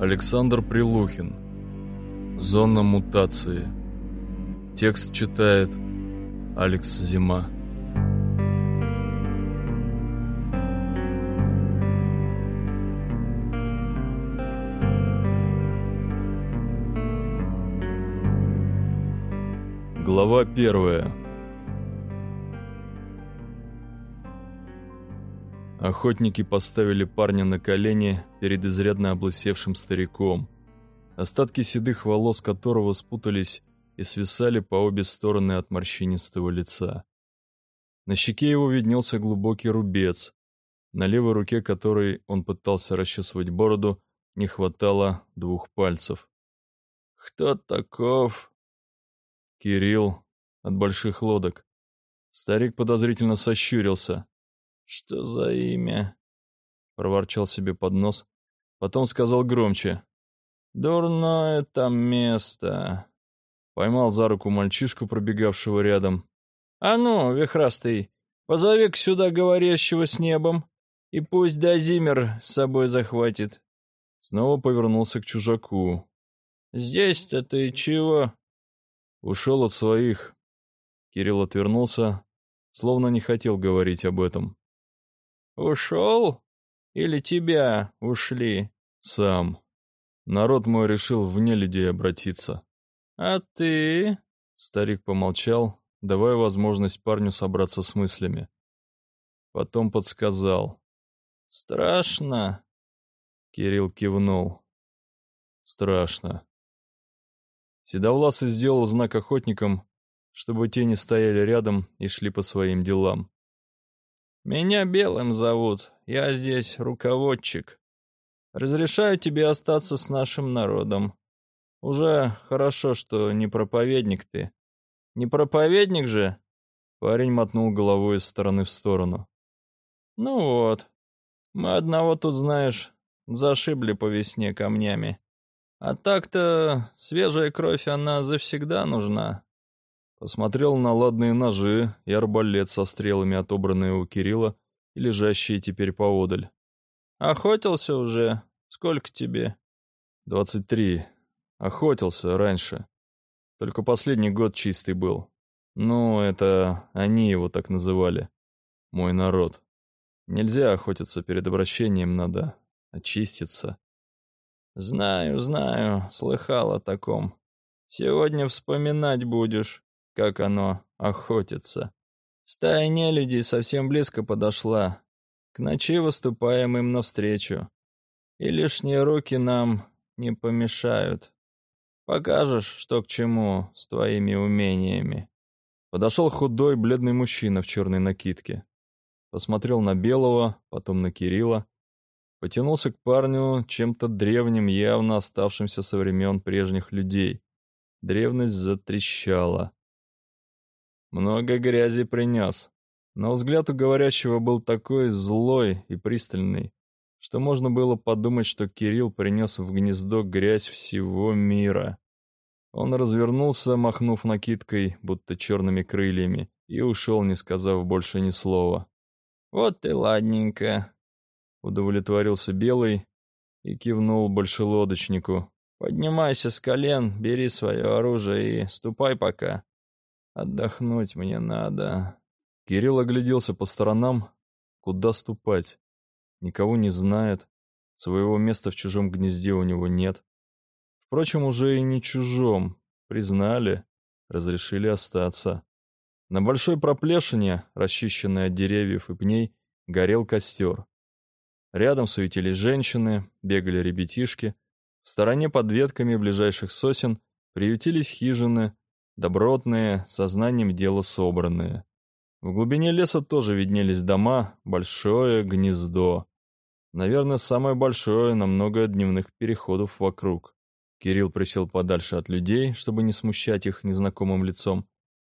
Александр Прилухин. Зона мутации. Текст читает Алекс Зима. Глава первая. Охотники поставили парня на колени перед изрядно облысевшим стариком, остатки седых волос которого спутались и свисали по обе стороны от морщинистого лица. На щеке его виднелся глубокий рубец, на левой руке которой он пытался расчесывать бороду, не хватало двух пальцев. «Кто таков?» «Кирилл, от больших лодок». Старик подозрительно сощурился. «Что за имя?» Проворчал себе под нос. Потом сказал громче. «Дурное там место». Поймал за руку мальчишку, пробегавшего рядом. «А ну, вихрастый, позови-ка сюда говорящего с небом, и пусть Дазимер с собой захватит». Снова повернулся к чужаку. «Здесь-то ты чего?» Ушел от своих. Кирилл отвернулся, словно не хотел говорить об этом. «Ушел? Или тебя ушли?» «Сам. Народ мой решил вне людей обратиться». «А ты?» Старик помолчал, давая возможность парню собраться с мыслями. Потом подсказал. «Страшно?» Кирилл кивнул. «Страшно». Седовласый сделал знак охотникам, чтобы те не стояли рядом и шли по своим делам. «Меня Белым зовут, я здесь руководчик. Разрешаю тебе остаться с нашим народом. Уже хорошо, что не проповедник ты. Не проповедник же?» Парень мотнул головой из стороны в сторону. «Ну вот, мы одного тут, знаешь, зашибли по весне камнями. А так-то свежая кровь, она завсегда нужна. Посмотрел на ладные ножи и арбалет со стрелами, отобранные у Кирилла и лежащие теперь поодаль. «Охотился уже? Сколько тебе?» «Двадцать три. Охотился раньше. Только последний год чистый был. Ну, это они его так называли. Мой народ. Нельзя охотиться перед обращением, надо очиститься». «Знаю, знаю, слыхал о таком. Сегодня вспоминать будешь» как оно охотится. Стая нелюдей совсем близко подошла. К ночи выступаем им навстречу. И лишние руки нам не помешают. Покажешь, что к чему с твоими умениями. Подошел худой, бледный мужчина в черной накидке. Посмотрел на Белого, потом на Кирилла. Потянулся к парню чем-то древним, явно оставшимся со времен прежних людей. Древность затрещала. Много грязи принес. Но взгляд у говорящего был такой злой и пристальный, что можно было подумать, что Кирилл принес в гнездо грязь всего мира. Он развернулся, махнув накидкой, будто черными крыльями, и ушел, не сказав больше ни слова. «Вот и ладненько», — удовлетворился Белый и кивнул большелодочнику. «Поднимайся с колен, бери свое оружие и ступай пока». Отдохнуть мне надо. Кирилл огляделся по сторонам. Куда ступать? Никого не знает. Своего места в чужом гнезде у него нет. Впрочем, уже и не чужом. Признали, разрешили остаться. На большой проплешине, расчищенной от деревьев и пней, горел костер. Рядом суетились женщины, бегали ребятишки. В стороне под ветками ближайших сосен приютились хижины, Добротные, сознанием дела собранные. В глубине леса тоже виднелись дома, большое гнездо. Наверное, самое большое на много дневных переходов вокруг. Кирилл присел подальше от людей, чтобы не смущать их незнакомым лицом,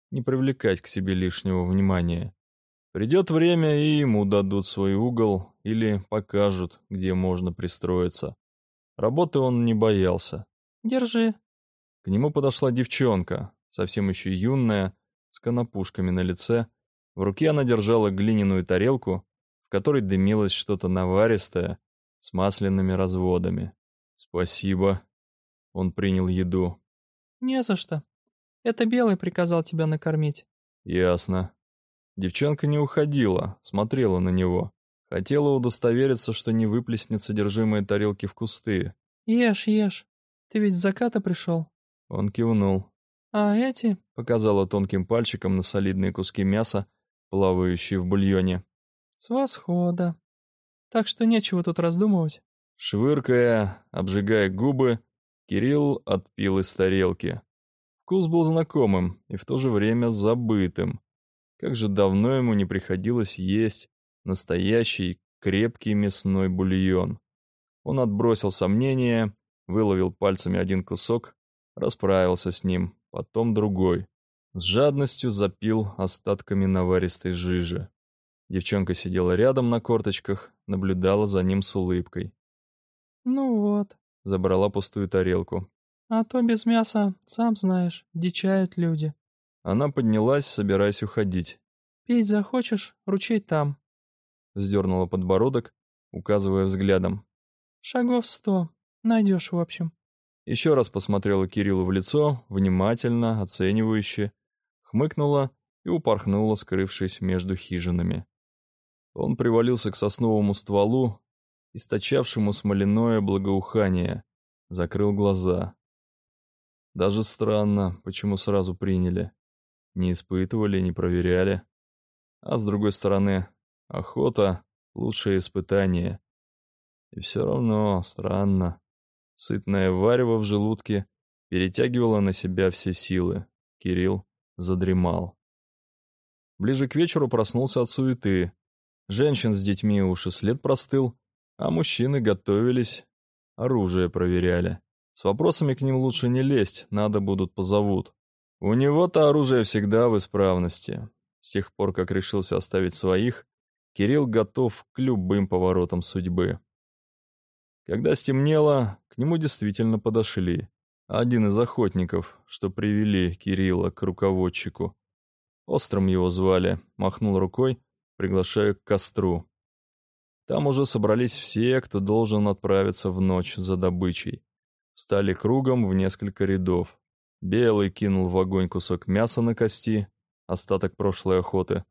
не привлекать к себе лишнего внимания. Придет время, и ему дадут свой угол или покажут, где можно пристроиться. Работы он не боялся. «Держи». К нему подошла девчонка, совсем еще юная, с конопушками на лице. В руке она держала глиняную тарелку, в которой дымилось что-то наваристое, с масляными разводами. Спасибо. Он принял еду. Не за что. Это Белый приказал тебя накормить. Ясно. Девчонка не уходила, смотрела на него. Хотела удостовериться, что не выплеснет содержимое тарелки в кусты. Ешь, ешь. Ты ведь с заката пришел. Он кивнул. А эти? Показала тонким пальчиком на солидные куски мяса, плавающие в бульоне. С восхода. Так что нечего тут раздумывать. Швыркая, обжигая губы, Кирилл отпил из тарелки. Вкус был знакомым и в то же время забытым. Как же давно ему не приходилось есть настоящий крепкий мясной бульон. Он отбросил сомнения, выловил пальцами один кусок, расправился с ним, потом другой. С жадностью запил остатками наваристой жижи. Девчонка сидела рядом на корточках, наблюдала за ним с улыбкой. «Ну вот», — забрала пустую тарелку. «А то без мяса, сам знаешь, дичают люди». Она поднялась, собираясь уходить. «Пить захочешь? Ручей там». Вздернула подбородок, указывая взглядом. «Шагов сто. Найдешь, в общем». Еще раз посмотрела Кириллу в лицо, внимательно, оценивающе, хмыкнула и упорхнула, скрывшись между хижинами. Он привалился к сосновому стволу, источавшему смоляное благоухание, закрыл глаза. Даже странно, почему сразу приняли. Не испытывали, не проверяли. А с другой стороны, охота — лучшее испытание. И все равно странно. Сытное варево в желудке перетягивало на себя все силы. Кирилл задремал. Ближе к вечеру проснулся от суеты. Женщин с детьми уж и след простыл, а мужчины готовились, оружие проверяли. С вопросами к ним лучше не лезть, надо будут позовут. У него-то оружие всегда в исправности. С тех пор, как решился оставить своих, Кирилл готов к любым поворотам судьбы. Когда стемнело, к нему действительно подошли. Один из охотников, что привели Кирилла к руководчику. Острым его звали, махнул рукой, приглашая к костру. Там уже собрались все, кто должен отправиться в ночь за добычей. Встали кругом в несколько рядов. Белый кинул в огонь кусок мяса на кости, остаток прошлой охоты.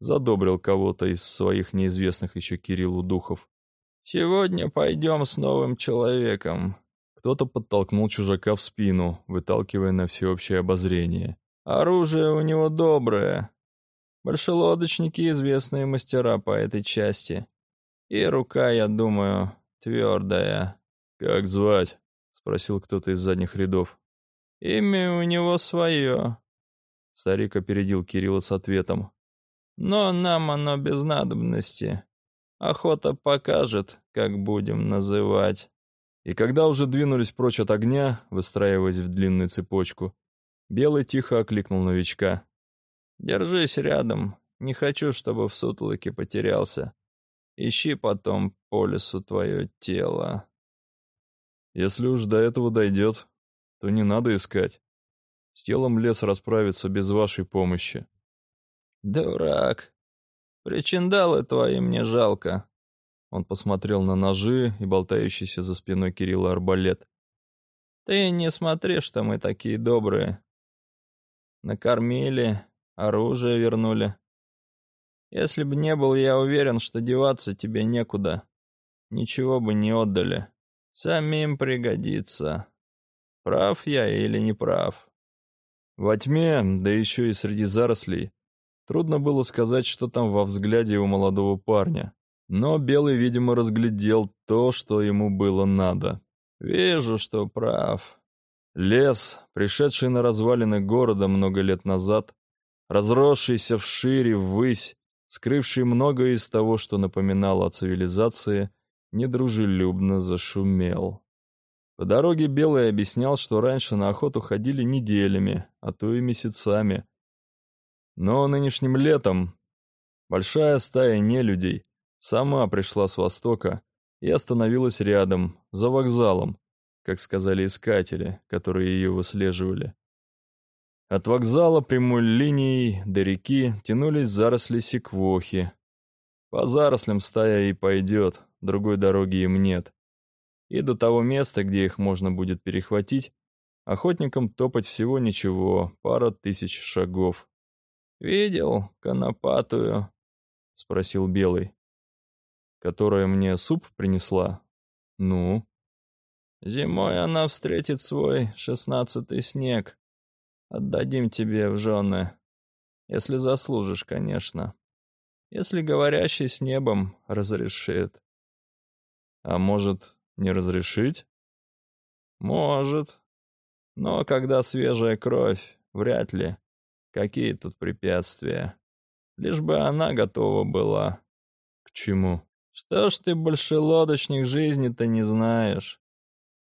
Задобрил кого-то из своих неизвестных еще Кириллу духов. «Сегодня пойдем с новым человеком». Кто-то подтолкнул чужака в спину, выталкивая на всеобщее обозрение. «Оружие у него доброе. Большелодочники — известные мастера по этой части. И рука, я думаю, твердая». «Как звать?» — спросил кто-то из задних рядов. «Имя у него свое». Старик опередил Кирилла с ответом. «Но нам оно без надобности. Охота покажет, как будем называть». И когда уже двинулись прочь от огня, выстраиваясь в длинную цепочку, Белый тихо окликнул новичка. «Держись рядом. Не хочу, чтобы в сутолоке потерялся. Ищи потом по лесу твое тело». «Если уж до этого дойдет, то не надо искать. С телом лес расправится без вашей помощи». «Дурак. Причиндалы твои мне жалко». Он посмотрел на ножи и болтающийся за спиной Кирилла арбалет. «Ты не смотри, что мы такие добрые. Накормили, оружие вернули. Если бы не был я уверен, что деваться тебе некуда, ничего бы не отдали. Самим пригодится. Прав я или не прав?» Во тьме, да еще и среди зарослей, Трудно было сказать, что там во взгляде у молодого парня. Но Белый, видимо, разглядел то, что ему было надо. «Вижу, что прав». Лес, пришедший на развалины города много лет назад, разросшийся вшире, ввысь, скрывший многое из того, что напоминало о цивилизации, недружелюбно зашумел. По дороге Белый объяснял, что раньше на охоту ходили неделями, а то и месяцами, но нынешним летом большая стая нелюдей сама пришла с востока и остановилась рядом, за вокзалом, как сказали искатели, которые ее выслеживали. От вокзала прямой линией до реки тянулись заросли секвохи. По зарослям стая и пойдет, другой дороги им нет. И до того места, где их можно будет перехватить, охотникам топать всего ничего, пара тысяч шагов. «Видел конопатую?» — спросил Белый. «Которая мне суп принесла? Ну?» «Зимой она встретит свой шестнадцатый снег. Отдадим тебе в жены. Если заслужишь, конечно. Если говорящий с небом разрешит». «А может, не разрешить?» «Может. Но когда свежая кровь, вряд ли. Какие тут препятствия? Лишь бы она готова была». «К чему?» «Что ж ты больше лодочных жизни-то не знаешь?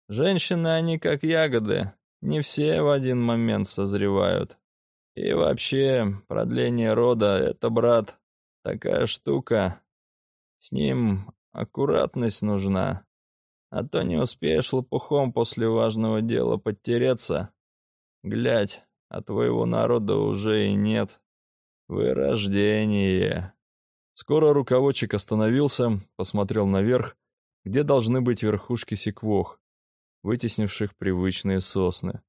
Женщины, они как ягоды, не все в один момент созревают. И вообще, продление рода — это, брат, такая штука. С ним аккуратность нужна. А то не успеешь лопухом после важного дела подтереться. Глядь, а твоего народа уже и нет. Вырождение. Скоро руководчик остановился, посмотрел наверх, где должны быть верхушки секвох, вытеснивших привычные сосны.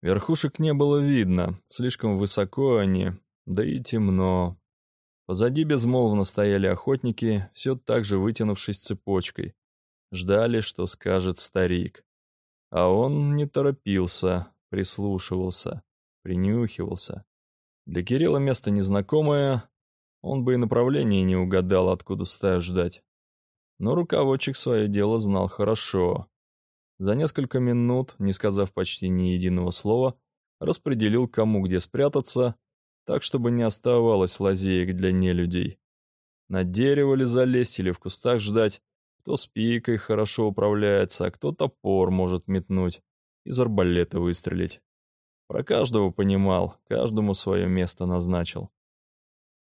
Верхушек не было видно, слишком высоко они, да и темно. Позади безмолвно стояли охотники, все так же вытянувшись цепочкой. Ждали, что скажет старик. А он не торопился, прислушивался, принюхивался. Для Кирилла место незнакомое, он бы и направление не угадал, откуда стаю ждать. Но руководчик свое дело знал хорошо. За несколько минут, не сказав почти ни единого слова, распределил, кому где спрятаться, так, чтобы не оставалось лазеек для нелюдей. На дерево ли залезть или в кустах ждать, кто с пикой хорошо управляется, а кто топор может метнуть, из арбалета выстрелить. Про каждого понимал, каждому свое место назначил.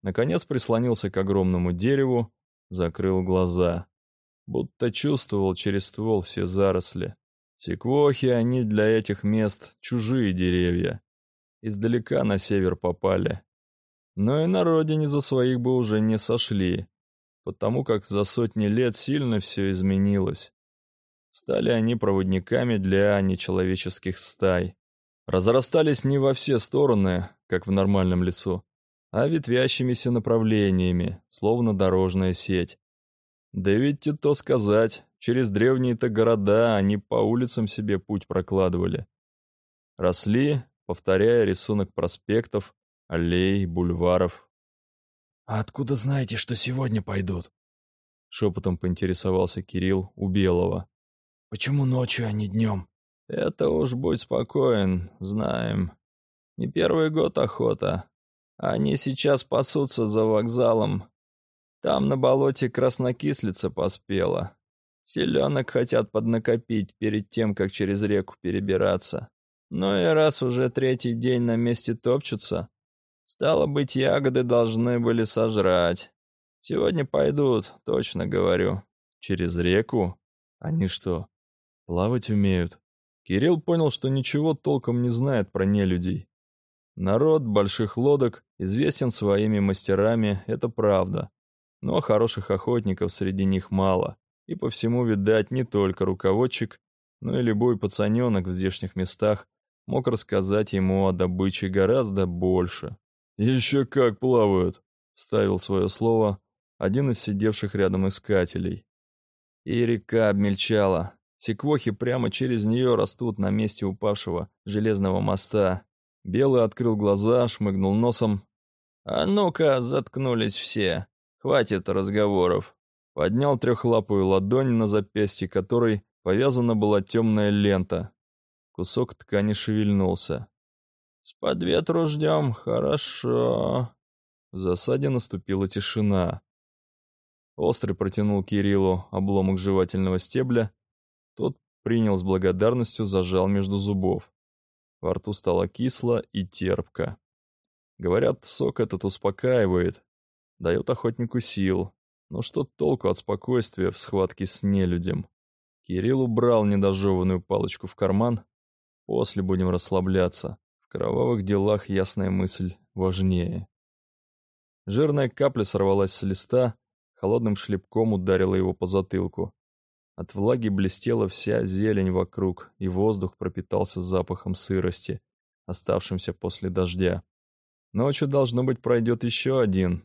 Наконец прислонился к огромному дереву, закрыл глаза. Будто чувствовал через ствол все заросли. Секвохи, они для этих мест чужие деревья. Издалека на север попали. Но и на родине за своих бы уже не сошли потому как за сотни лет сильно все изменилось. Стали они проводниками для нечеловеческих стай. Разрастались не во все стороны, как в нормальном лесу, а ветвящимися направлениями, словно дорожная сеть. Да ведь и то сказать, через древние-то города они по улицам себе путь прокладывали. Росли, повторяя рисунок проспектов, аллей, бульваров, «А откуда знаете, что сегодня пойдут?» Шепотом поинтересовался Кирилл у Белого. «Почему ночью, а не днем?» «Это уж будь спокоен, знаем. Не первый год охота. Они сейчас пасутся за вокзалом. Там на болоте краснокислица поспела. Селенок хотят поднакопить перед тем, как через реку перебираться. Ну и раз уже третий день на месте топчутся, Стало быть, ягоды должны были сожрать. Сегодня пойдут, точно говорю. Через реку? Они что, плавать умеют? Кирилл понял, что ничего толком не знает про нелюдей. Народ больших лодок известен своими мастерами, это правда. Но хороших охотников среди них мало. И по всему, видать, не только руководчик, но и любой пацаненок в здешних местах мог рассказать ему о добыче гораздо больше. «Еще как плавают», — вставил свое слово один из сидевших рядом искателей. И река обмельчала. Секвохи прямо через нее растут на месте упавшего железного моста. Белый открыл глаза, шмыгнул носом. «А ну-ка, заткнулись все. Хватит разговоров». Поднял трехлапую ладонь, на запястье которой повязана была темная лента. Кусок ткани шевельнулся. С под ветру ждем, хорошо. В засаде наступила тишина. Острый протянул Кириллу обломок жевательного стебля. Тот принял с благодарностью, зажал между зубов. Во рту стало кисло и терпко. Говорят, сок этот успокаивает, дает охотнику сил. Но что толку от спокойствия в схватке с нелюдем? Кирилл убрал недожеванную палочку в карман. После будем расслабляться. В кровавых делах ясная мысль важнее. Жирная капля сорвалась с листа, холодным шлепком ударила его по затылку. От влаги блестела вся зелень вокруг, и воздух пропитался запахом сырости, оставшимся после дождя. Ночью, должно быть, пройдет еще один.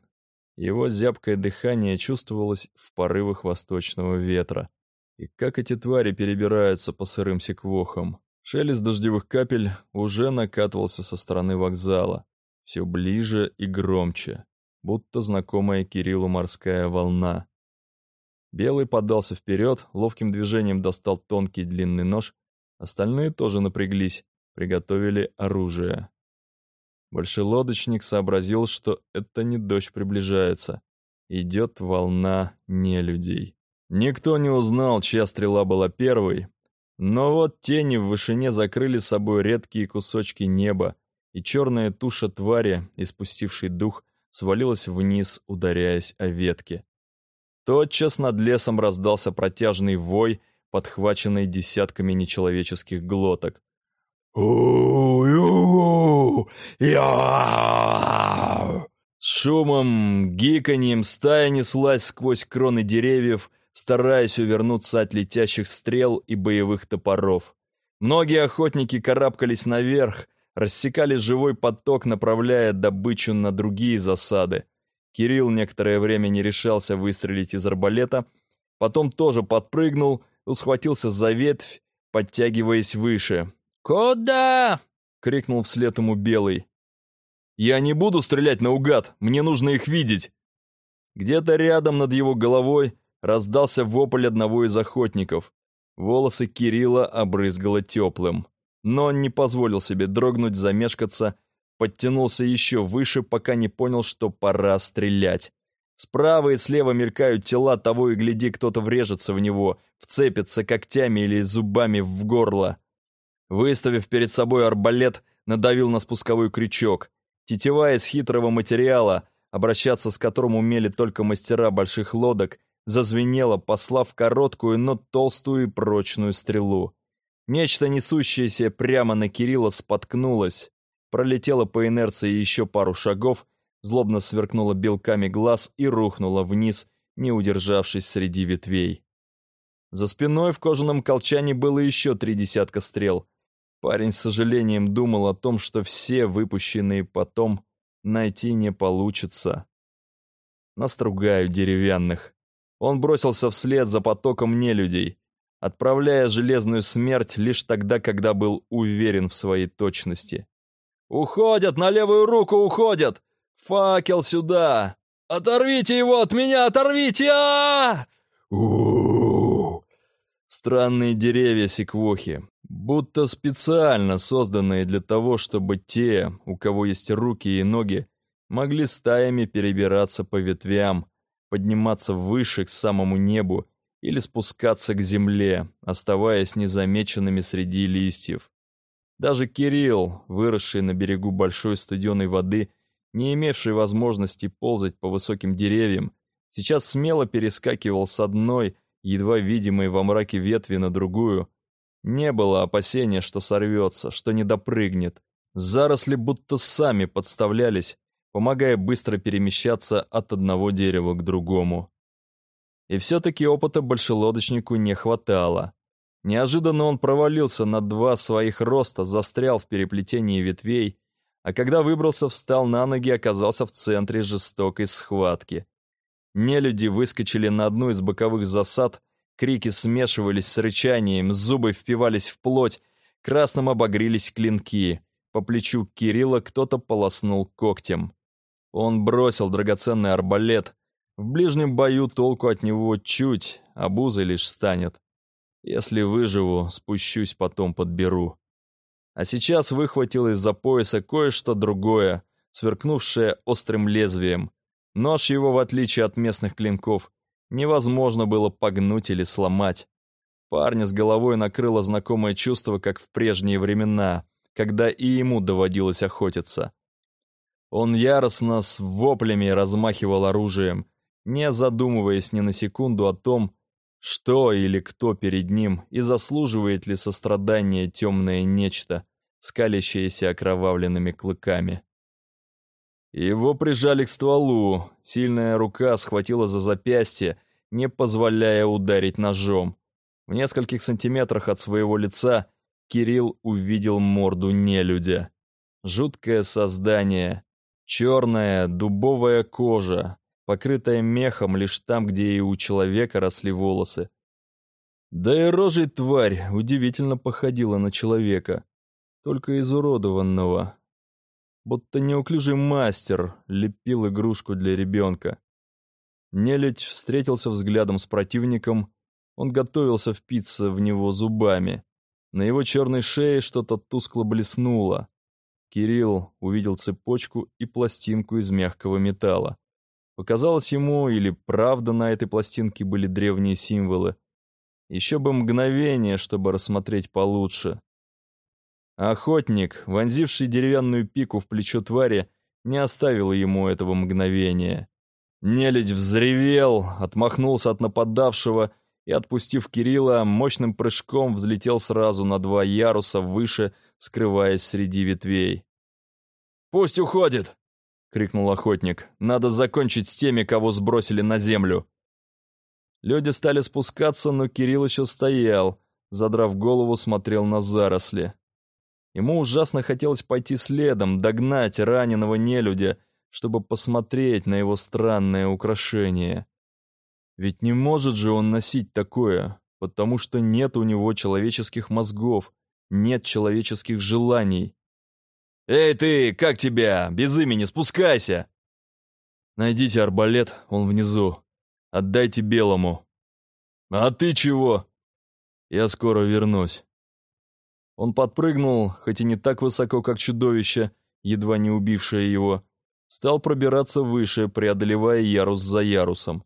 Его зябкое дыхание чувствовалось в порывах восточного ветра. И как эти твари перебираются по сырым секвохам. Шелест дождевых капель уже накатывался со стороны вокзала. Все ближе и громче, будто знакомая Кириллу морская волна. Белый подался вперед, ловким движением достал тонкий длинный нож. Остальные тоже напряглись, приготовили оружие. Большелодочник сообразил, что это не дождь приближается. Идет волна нелюдей. Никто не узнал, чья стрела была первой, но вот тени в вышине закрыли собой редкие кусочки неба, и черная туша твари, испустившей дух, свалилась вниз, ударяясь о ветки. Тотчас над лесом раздался протяжный вой, подхваченный десятками нечеловеческих глоток. С шумом, гиканьем стая неслась сквозь кроны деревьев, стараясь увернуться от летящих стрел и боевых топоров. Многие охотники карабкались наверх, рассекали живой поток, направляя добычу на другие засады. Кирилл некоторое время не решался выстрелить из арбалета, потом тоже подпрыгнул, усхватился за ветвь, подтягиваясь выше. «Куда?» — крикнул вслед ему Белый. «Я не буду стрелять наугад, мне нужно их видеть!» Где-то рядом над его головой раздался вопль одного из охотников. Волосы Кирилла обрызгало теплым. Но он не позволил себе дрогнуть, замешкаться подтянулся еще выше, пока не понял, что пора стрелять. Справа и слева мелькают тела, того и гляди, кто-то врежется в него, вцепится когтями или зубами в горло. Выставив перед собой арбалет, надавил на спусковой крючок. Тетива из хитрого материала, обращаться с которым умели только мастера больших лодок, зазвенела, послав короткую, но толстую и прочную стрелу. Нечто, несущееся прямо на Кирилла, споткнулось пролетела по инерции еще пару шагов, злобно сверкнула белками глаз и рухнула вниз, не удержавшись среди ветвей. За спиной в кожаном колчане было еще три десятка стрел. Парень с сожалением думал о том, что все выпущенные потом найти не получится. Настругаю деревянных. Он бросился вслед за потоком нелюдей, отправляя железную смерть лишь тогда, когда был уверен в своей точности. «Уходят, на левую руку уходят! Факел сюда! Оторвите его от меня, оторвите! а, Странные деревья секвохи, будто специально созданные для того, чтобы те, у кого есть руки и ноги, могли стаями перебираться по ветвям, подниматься выше к самому небу или спускаться к земле, оставаясь незамеченными среди листьев. Даже Кирилл, выросший на берегу большой студеной воды, не имевший возможности ползать по высоким деревьям, сейчас смело перескакивал с одной, едва видимой во мраке ветви на другую. Не было опасения, что сорвется, что не допрыгнет. Заросли будто сами подставлялись, помогая быстро перемещаться от одного дерева к другому. И все-таки опыта большелодочнику не хватало. Неожиданно он провалился на два своих роста, застрял в переплетении ветвей, а когда выбрался, встал на ноги оказался в центре жестокой схватки. Нелюди выскочили на одну из боковых засад, крики смешивались с рычанием, зубы впивались в плоть, красным обогрелись клинки. По плечу Кирилла кто-то полоснул когтем. Он бросил драгоценный арбалет. В ближнем бою толку от него чуть, а бузой лишь станет. Если выживу, спущусь, потом подберу. А сейчас выхватил из-за пояса кое-что другое, сверкнувшее острым лезвием. Нож его, в отличие от местных клинков, невозможно было погнуть или сломать. Парня с головой накрыло знакомое чувство, как в прежние времена, когда и ему доводилось охотиться. Он яростно с воплями размахивал оружием, не задумываясь ни на секунду о том, что или кто перед ним и заслуживает ли сострадания темное нечто, скалящееся окровавленными клыками. Его прижали к стволу, сильная рука схватила за запястье, не позволяя ударить ножом. В нескольких сантиметрах от своего лица Кирилл увидел морду нелюдя. Жуткое создание. Черная дубовая кожа, покрытая мехом лишь там, где и у человека росли волосы. Да и рожей тварь удивительно походила на человека, только изуродованного. Будто неуклюжий мастер лепил игрушку для ребенка. Нелюдь встретился взглядом с противником, он готовился впиться в него зубами. На его черной шее что-то тускло блеснуло. Кирилл увидел цепочку и пластинку из мягкого металла. Показалось ему, или правда на этой пластинке были древние символы. Еще бы мгновение, чтобы рассмотреть получше. Охотник, вонзивший деревянную пику в плечо твари, не оставил ему этого мгновения. Нелядь взревел, отмахнулся от нападавшего и, отпустив Кирилла, мощным прыжком взлетел сразу на два яруса выше, скрываясь среди ветвей. «Пусть уходит!» — крикнул охотник. «Надо закончить с теми, кого сбросили на землю!» Люди стали спускаться, но Кирилл еще стоял, задрав голову, смотрел на заросли. Ему ужасно хотелось пойти следом, догнать раненого нелюдя, чтобы посмотреть на его странное украшение. Ведь не может же он носить такое, потому что нет у него человеческих мозгов, нет человеческих желаний. «Эй ты, как тебя? Без имени, спускайся!» «Найдите арбалет, он внизу. Отдайте белому». «А ты чего?» «Я скоро вернусь». Он подпрыгнул, хоть и не так высоко, как чудовище, едва не убившее его, стал пробираться выше, преодолевая ярус за ярусом.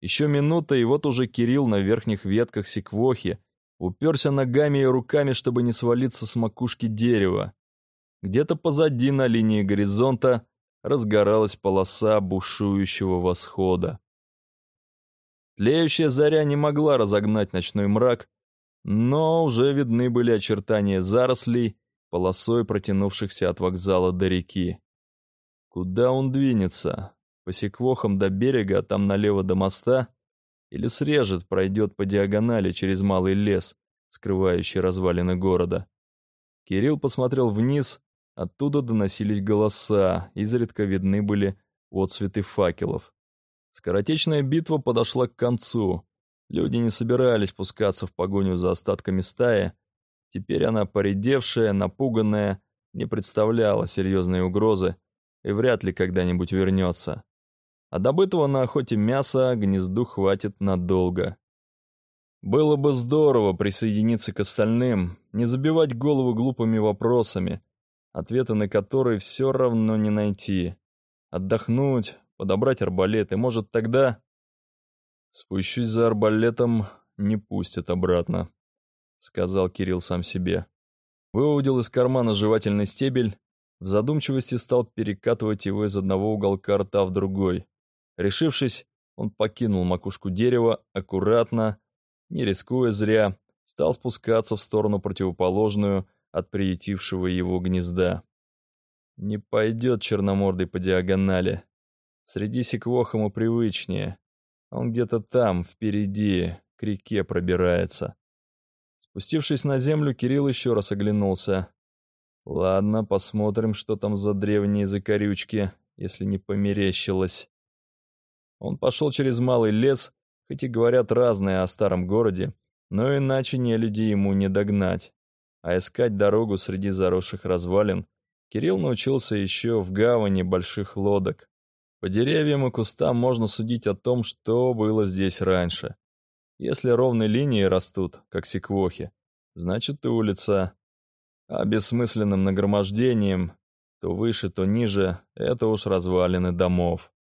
Еще минута, и вот уже Кирилл на верхних ветках секвохи уперся ногами и руками, чтобы не свалиться с макушки дерева. Где-то позади на линии горизонта разгоралась полоса бушующего восхода. Тлеющая заря не могла разогнать ночной мрак, но уже видны были очертания зарослей, полосой протянувшихся от вокзала до реки. Куда он двинется? по секвохам до берега, а там налево до моста, или срежет, пройдет по диагонали через малый лес, скрывающий развалины города. Кирилл посмотрел вниз, оттуда доносились голоса, изредка видны были отцветы факелов. Скоротечная битва подошла к концу. Люди не собирались пускаться в погоню за остатками стаи. Теперь она, поредевшая, напуганная, не представляла серьезной угрозы и вряд ли когда-нибудь вернется а добытого на охоте мяса гнезду хватит надолго. Было бы здорово присоединиться к остальным, не забивать голову глупыми вопросами, ответы на которые все равно не найти. Отдохнуть, подобрать арбалет, и, может, тогда... Спущусь за арбалетом, не пустят обратно, — сказал Кирилл сам себе. Выудил из кармана жевательный стебель, в задумчивости стал перекатывать его из одного уголка рта в другой. Решившись, он покинул макушку дерева, аккуратно, не рискуя зря, стал спускаться в сторону противоположную от приютившего его гнезда. Не пойдет черномордый по диагонали. Среди секвох ему привычнее. Он где-то там, впереди, к реке пробирается. Спустившись на землю, Кирилл еще раз оглянулся. Ладно, посмотрим, что там за древние закорючки, если не померещилось. Он пошел через малый лес, хоть и говорят разное о старом городе, но иначе не люди ему не догнать. А искать дорогу среди заросших развалин Кирилл научился еще в гавани больших лодок. По деревьям и кустам можно судить о том, что было здесь раньше. Если ровные линии растут, как секвохи, значит и улица. А бессмысленным нагромождением, то выше, то ниже, это уж развалины домов.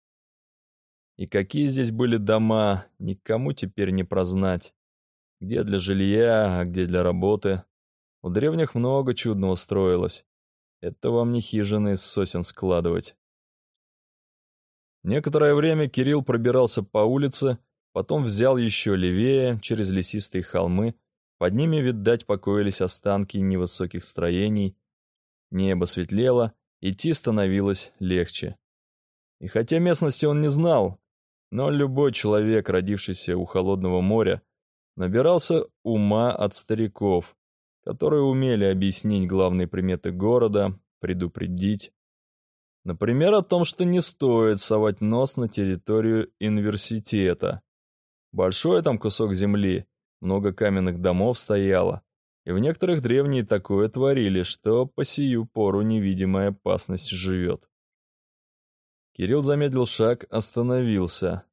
И какие здесь были дома, никому теперь не прознать. Где для жилья, а где для работы. У древних много чудного строилось. Это вам не хижины из сосен складывать. Некоторое время Кирилл пробирался по улице, потом взял еще левее, через лесистые холмы. Под ними, видать, покоились останки невысоких строений. Небо светлело, идти становилось легче. И хотя местности он не знал, но любой человек, родившийся у холодного моря, набирался ума от стариков, которые умели объяснить главные приметы города, предупредить. Например, о том, что не стоит совать нос на территорию университета. Большой там кусок земли, много каменных домов стояло, и в некоторых древние такое творили, что по сию пору невидимая опасность живет. Кирилл замедлил шаг, остановился.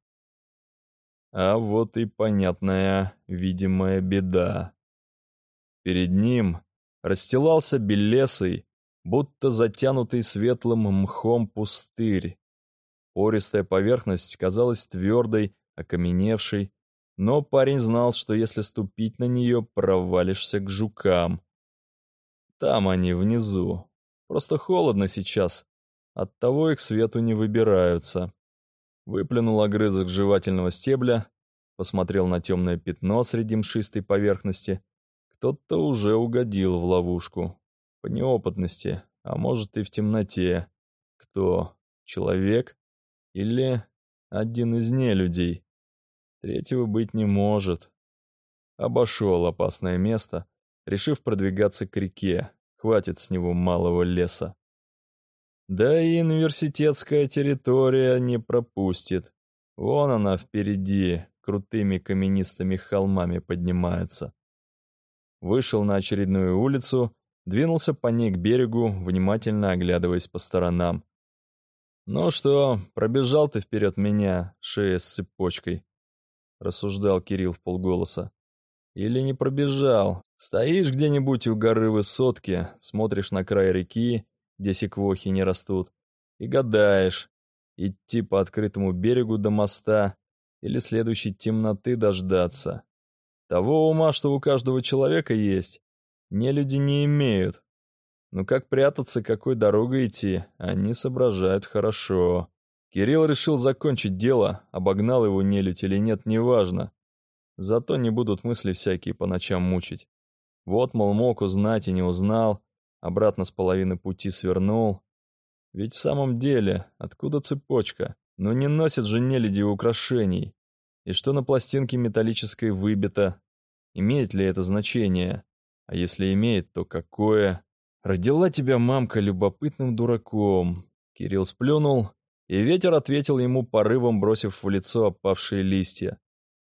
А вот и понятная, видимая беда. Перед ним расстилался белесый, будто затянутый светлым мхом пустырь. Пористая поверхность казалась твердой, окаменевшей, но парень знал, что если ступить на нее, провалишься к жукам. Там они, внизу. Просто холодно сейчас. Оттого их свету не выбираются. Выплюнул огрызок жевательного стебля, посмотрел на темное пятно среди мшистой поверхности. Кто-то уже угодил в ловушку. По неопытности, а может и в темноте. Кто? Человек? Или один из нелюдей? Третьего быть не может. Обошел опасное место, решив продвигаться к реке. Хватит с него малого леса. Да и университетская территория не пропустит. Вон она впереди, крутыми каменистыми холмами поднимается. Вышел на очередную улицу, двинулся по ней к берегу, внимательно оглядываясь по сторонам. «Ну что, пробежал ты вперед меня, шея с цепочкой», — рассуждал Кирилл в полголоса. «Или не пробежал. Стоишь где-нибудь у горы высотки, смотришь на край реки, где секвохи не растут, и гадаешь, идти по открытому берегу до моста или следующей темноты дождаться. Того ума, что у каждого человека есть, не люди не имеют. Но как прятаться, какой дорогой идти, они соображают хорошо. Кирилл решил закончить дело, обогнал его нелюдь или нет, неважно. Зато не будут мысли всякие по ночам мучить. Вот, мол, мог узнать и не узнал, обратно с половины пути свернул. Ведь в самом деле, откуда цепочка? Но не носят же нелюди украшений. И что на пластинке металлической выбито? Имеет ли это значение? А если имеет, то какое? Родила тебя мамка любопытным дураком. Кирилл сплюнул, и ветер ответил ему порывом, бросив в лицо опавшие листья.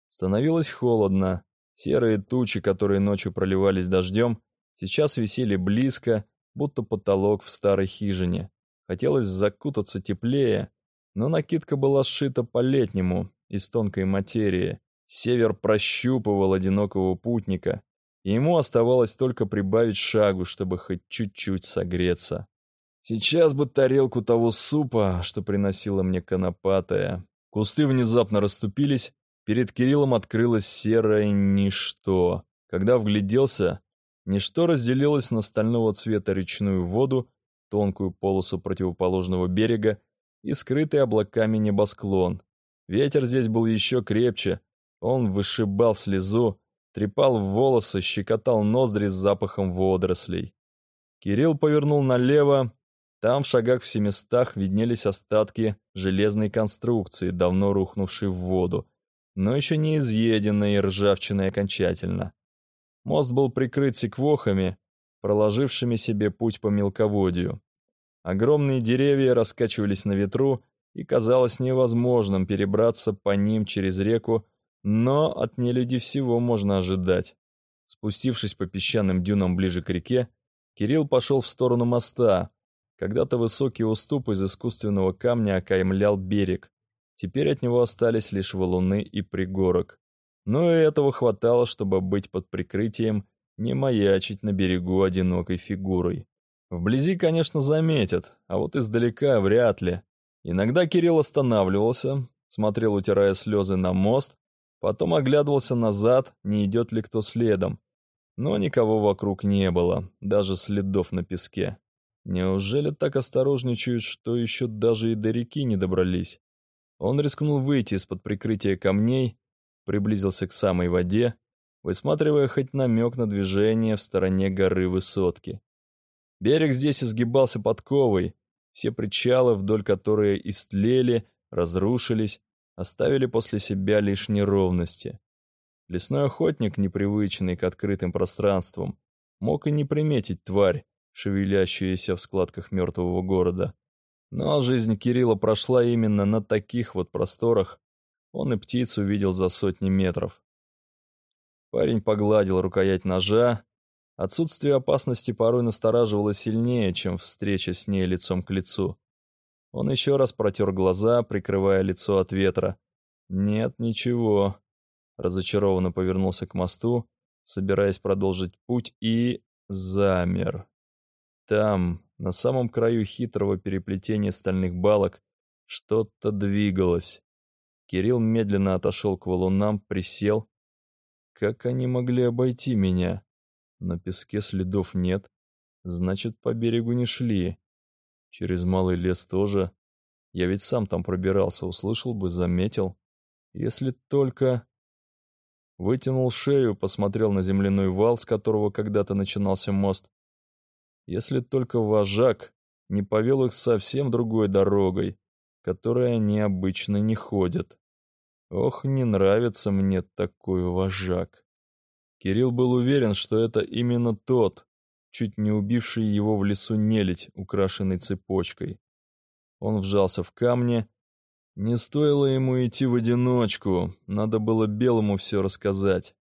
Становилось холодно. Серые тучи, которые ночью проливались дождем, сейчас висели близко, будто потолок в старой хижине. Хотелось закутаться теплее, но накидка была сшита по-летнему, из тонкой материи. Север прощупывал одинокого путника, и ему оставалось только прибавить шагу, чтобы хоть чуть-чуть согреться. Сейчас бы тарелку того супа, что приносила мне конопатая. Кусты внезапно расступились, перед Кириллом открылось серое ничто. Когда вгляделся, ничто разделилось на стального цвета речную воду, тонкую полосу противоположного берега и скрытый облаками небосклон. Ветер здесь был еще крепче, он вышибал слезу, трепал волосы, щекотал ноздри с запахом водорослей. Кирилл повернул налево, там в шагах в семистах виднелись остатки железной конструкции, давно рухнувшей в воду, но еще не изъеденной ржавчиной окончательно. Мост был прикрыт секвохами, проложившими себе путь по мелководью. Огромные деревья раскачивались на ветру, и казалось невозможным перебраться по ним через реку, но от нелюди всего можно ожидать. Спустившись по песчаным дюнам ближе к реке, Кирилл пошел в сторону моста. Когда-то высокий уступ из искусственного камня окаймлял берег. Теперь от него остались лишь валуны и пригорок. Но и этого хватало, чтобы быть под прикрытием, не маячить на берегу одинокой фигурой. Вблизи, конечно, заметят, а вот издалека вряд ли. Иногда Кирилл останавливался, смотрел, утирая слезы на мост, потом оглядывался назад, не идет ли кто следом. Но никого вокруг не было, даже следов на песке. Неужели так осторожничают, что еще даже и до реки не добрались? Он рискнул выйти из-под прикрытия камней, приблизился к самой воде, высматривая хоть намек на движение в стороне горы высотки. Берег здесь изгибался подковой, все причалы, вдоль которой истлели, разрушились, оставили после себя лишь неровности. Лесной охотник, непривычный к открытым пространствам, мог и не приметить тварь, шевелящуюся в складках мертвого города. Но жизнь Кирилла прошла именно на таких вот просторах. Он и птицу видел за сотни метров. Парень погладил рукоять ножа. Отсутствие опасности порой настораживало сильнее, чем встреча с ней лицом к лицу. Он еще раз протер глаза, прикрывая лицо от ветра. Нет, ничего. Разочарованно повернулся к мосту, собираясь продолжить путь, и замер. Там, на самом краю хитрого переплетения стальных балок, что-то двигалось. Кирилл медленно отошел к валунам, присел. Как они могли обойти меня? На песке следов нет. Значит, по берегу не шли. Через малый лес тоже. Я ведь сам там пробирался, услышал бы, заметил. Если только... Вытянул шею, посмотрел на земляной вал, с которого когда-то начинался мост. Если только вожак не повел их совсем другой дорогой, которой они обычно не ходят. Ох, не нравится мне такой вожак. Кирилл был уверен, что это именно тот, чуть не убивший его в лесу нелядь, украшенный цепочкой. Он вжался в камни, не стоило ему идти в одиночку, надо было Белому все рассказать.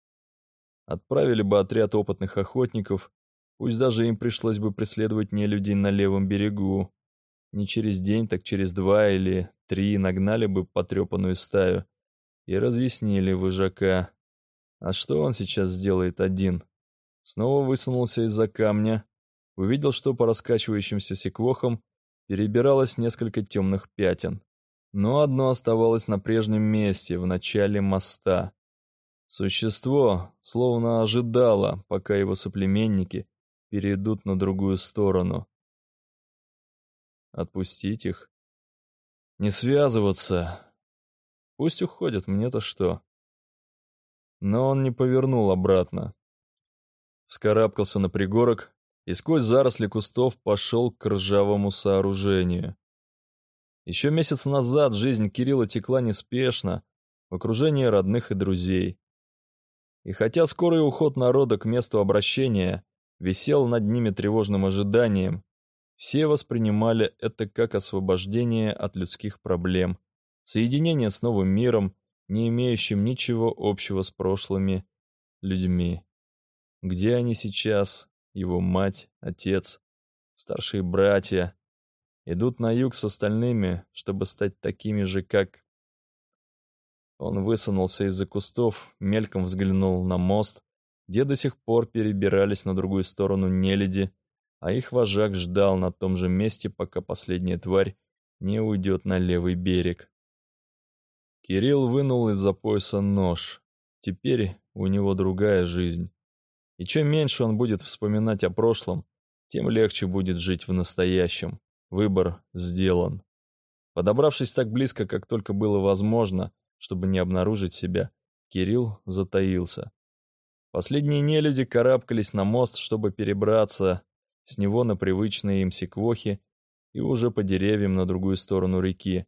Отправили бы отряд опытных охотников, пусть даже им пришлось бы преследовать нелюдей на левом берегу. Не через день, так через два или три нагнали бы потрепанную стаю и разъяснили выжака. А что он сейчас сделает один? Снова высунулся из-за камня, увидел, что по раскачивающимся секвохам перебиралось несколько темных пятен но одно оставалось на прежнем месте, в начале моста. Существо словно ожидало, пока его соплеменники перейдут на другую сторону. Отпустить их? Не связываться. Пусть уходят, мне-то что. Но он не повернул обратно. Вскарабкался на пригорок и сквозь заросли кустов пошел к ржавому сооружению. Еще месяц назад жизнь Кирилла текла неспешно, в окружении родных и друзей. И хотя скорый уход народа к месту обращения висел над ними тревожным ожиданием, все воспринимали это как освобождение от людских проблем, соединение с новым миром, не имеющим ничего общего с прошлыми людьми. Где они сейчас? Его мать, отец, старшие братья, идут на юг с остальными, чтобы стать такими же, как... Он высунулся из-за кустов, мельком взглянул на мост, где до сих пор перебирались на другую сторону нелюди, а их вожак ждал на том же месте, пока последняя тварь не уйдет на левый берег. Кирилл вынул из-за пояса нож. Теперь у него другая жизнь. И чем меньше он будет вспоминать о прошлом, тем легче будет жить в настоящем. Выбор сделан. Подобравшись так близко, как только было возможно, чтобы не обнаружить себя, Кирилл затаился. Последние нелюди карабкались на мост, чтобы перебраться с него на привычные им секвохи и уже по деревьям на другую сторону реки.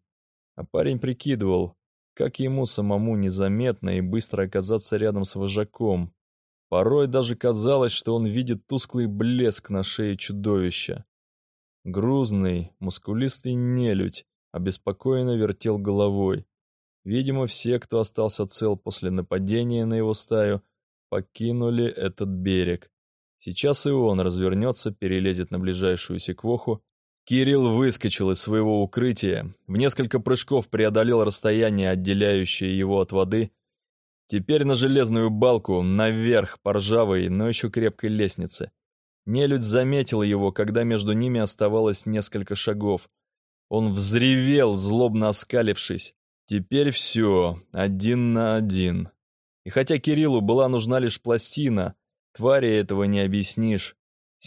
А парень прикидывал, как ему самому незаметно и быстро оказаться рядом с вожаком. Порой даже казалось, что он видит тусклый блеск на шее чудовища. Грузный, мускулистый нелюдь обеспокоенно вертел головой. Видимо, все, кто остался цел после нападения на его стаю, покинули этот берег. Сейчас и он развернется, перелезет на ближайшую секвоху. Кирилл выскочил из своего укрытия, в несколько прыжков преодолел расстояние, отделяющее его от воды. Теперь на железную балку, наверх по ржавой, но еще крепкой лестнице. Нелюдь заметил его, когда между ними оставалось несколько шагов. Он взревел, злобно оскалившись. Теперь все, один на один. И хотя Кириллу была нужна лишь пластина, твари этого не объяснишь.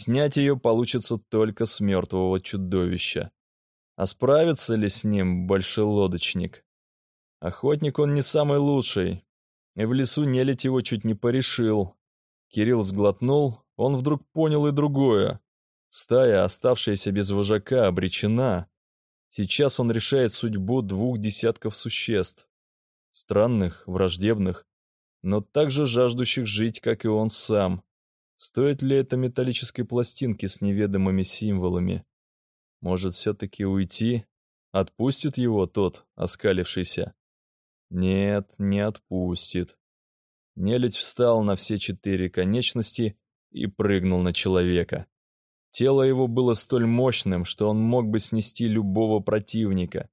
Снять ее получится только с мертвого чудовища. А справится ли с ним большелодочник? Охотник он не самый лучший. И в лесу нелить его чуть не порешил. Кирилл сглотнул, он вдруг понял и другое. Стая, оставшаяся без вожака, обречена. Сейчас он решает судьбу двух десятков существ. Странных, враждебных, но также жаждущих жить, как и он сам. Стоит ли это металлической пластинки с неведомыми символами? Может, все-таки уйти? Отпустит его тот, оскалившийся? Нет, не отпустит. Нелюдь встал на все четыре конечности и прыгнул на человека. Тело его было столь мощным, что он мог бы снести любого противника.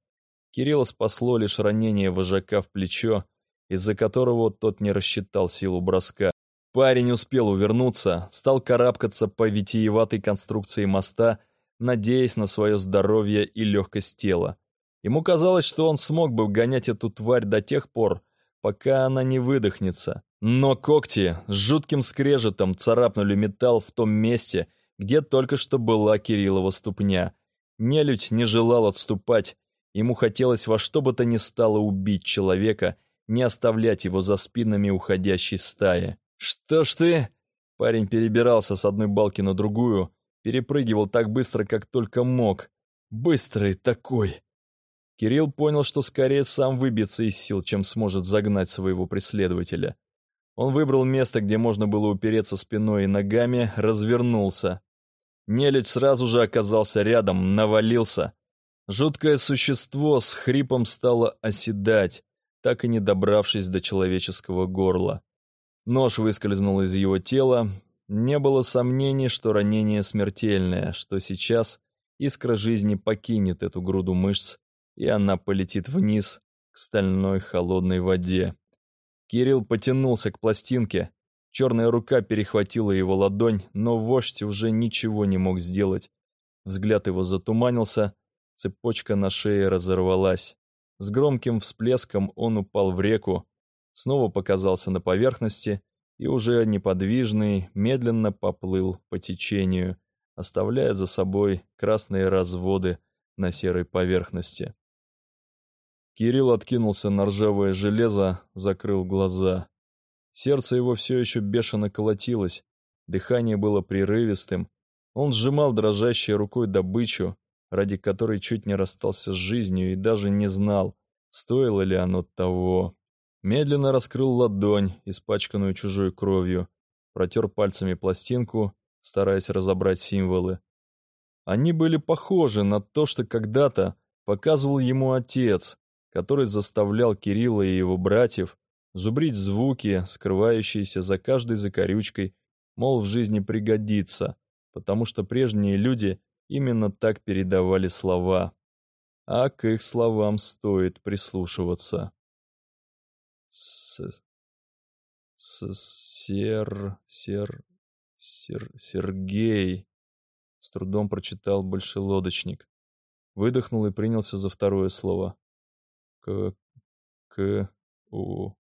Кирилла спасло лишь ранение вожака в плечо, из-за которого тот не рассчитал силу броска. Парень успел увернуться, стал карабкаться по витиеватой конструкции моста, надеясь на свое здоровье и легкость тела. Ему казалось, что он смог бы гонять эту тварь до тех пор, пока она не выдохнется. Но когти с жутким скрежетом царапнули металл в том месте, где только что была Кириллова ступня. Нелюдь не желал отступать. Ему хотелось во что бы то ни стало убить человека, не оставлять его за спинами уходящей стаи. «Что ж ты?» Парень перебирался с одной балки на другую, перепрыгивал так быстро, как только мог. Быстрый такой. Кирилл понял, что скорее сам выбьется из сил, чем сможет загнать своего преследователя. Он выбрал место, где можно было упереться спиной и ногами, развернулся. Нелюдь сразу же оказался рядом, навалился. Жуткое существо с хрипом стало оседать, так и не добравшись до человеческого горла. Нож выскользнул из его тела. Не было сомнений, что ранение смертельное, что сейчас искра жизни покинет эту груду мышц, и она полетит вниз к стальной холодной воде. Кирилл потянулся к пластинке. Черная рука перехватила его ладонь, но вождь уже ничего не мог сделать. Взгляд его затуманился, цепочка на шее разорвалась. С громким всплеском он упал в реку, снова показался на поверхности и уже неподвижный медленно поплыл по течению, оставляя за собой красные разводы на серой поверхности. Кирилл откинулся на ржавое железо, закрыл глаза. Сердце его все еще бешено колотилось, дыхание было прерывистым. Он сжимал дрожащей рукой добычу, ради которой чуть не расстался с жизнью и даже не знал, стоило ли оно того. Медленно раскрыл ладонь, испачканную чужой кровью, протер пальцами пластинку, стараясь разобрать символы. Они были похожи на то, что когда-то показывал ему отец, который заставлял Кирилла и его братьев зубрить звуки, скрывающиеся за каждой закорючкой, мол, в жизни пригодится, потому что прежние люди именно так передавали слова. А к их словам стоит прислушиваться. С... С... Сер... Сер... Сер... Сергей... С трудом прочитал большелодочник. Выдохнул и принялся за второе слово. К... К... У...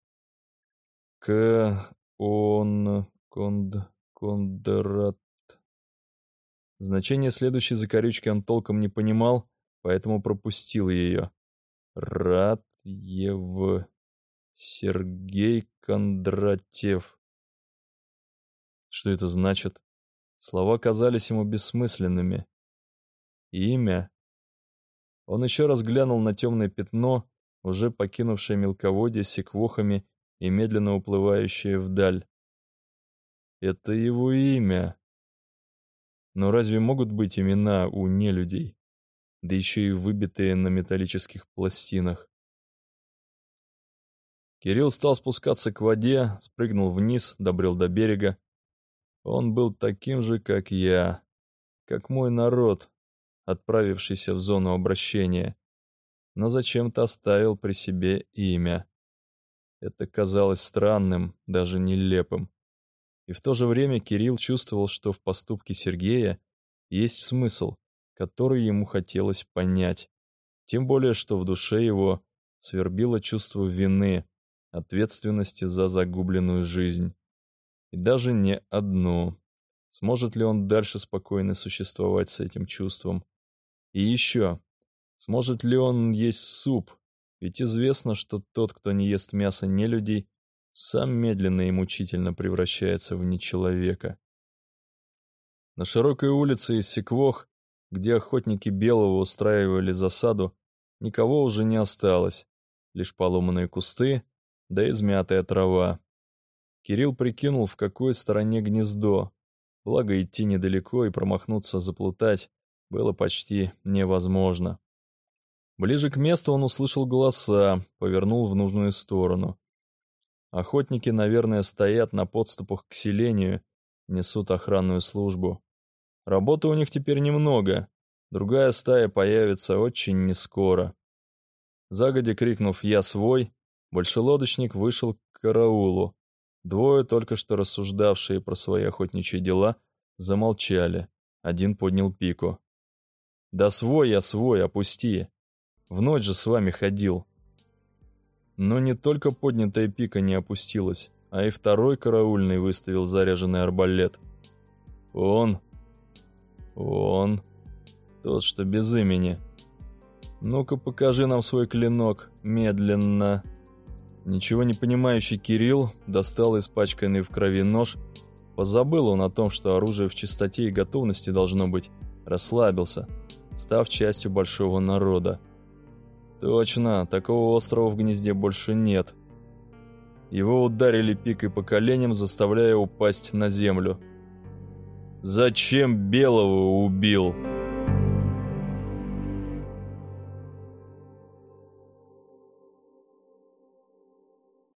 К... Он... Конд... Кондерат... Значение следующей закорючки он толком не понимал, поэтому пропустил ее. Ратьев... Сергей Кондратьев. Что это значит? Слова казались ему бессмысленными. Имя? Он еще раз глянул на темное пятно, уже покинувшее мелководье секвохами и медленно уплывающее вдаль. Это его имя. Но разве могут быть имена у нелюдей? Да еще и выбитые на металлических пластинах. Кирилл стал спускаться к воде, спрыгнул вниз, добрел до берега. Он был таким же, как я, как мой народ, отправившийся в зону обращения но зачем-то оставил при себе имя. Это казалось странным, даже нелепым. И в то же время Кирилл чувствовал, что в поступке Сергея есть смысл, который ему хотелось понять. Тем более, что в душе его свербило чувство вины, ответственности за загубленную жизнь. И даже не одну. Сможет ли он дальше спокойно существовать с этим чувством? И еще, Сможет ли он есть суп? Ведь известно, что тот, кто не ест мясо нелюдей, сам медленно и мучительно превращается в нечеловека. На широкой улице из Секвох, где охотники Белого устраивали засаду, никого уже не осталось, лишь поломанные кусты, да измятая трава. Кирилл прикинул, в какой стороне гнездо. Благо идти недалеко и промахнуться, заплутать было почти невозможно. Ближе к месту он услышал голоса, повернул в нужную сторону. Охотники, наверное, стоят на подступах к селению, несут охранную службу. Работы у них теперь немного, другая стая появится очень нескоро. Загоди крикнув «Я свой!», большелодочник вышел к караулу. Двое, только что рассуждавшие про свои охотничьи дела, замолчали. Один поднял пику. «Да свой я свой, опусти! В ночь же с вами ходил!» Но не только поднятая пика не опустилась, а и второй караульный выставил заряженный арбалет. «Он! Он! Тот, что без имени!» «Ну-ка, покажи нам свой клинок, медленно!» Ничего не понимающий Кирилл достал испачканный в крови нож. Позабыл он о том, что оружие в чистоте и готовности должно быть. Расслабился, став частью большого народа. Точно, такого острова в гнезде больше нет. Его ударили пикой по коленям, заставляя упасть на землю. «Зачем Белого убил?»